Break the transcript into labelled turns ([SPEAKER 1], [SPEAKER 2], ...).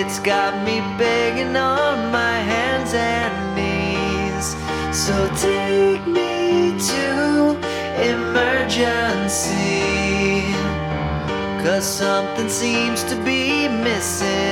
[SPEAKER 1] It's got me begging on my hands and knees. So take me to emergency. Cause something seems to be missing.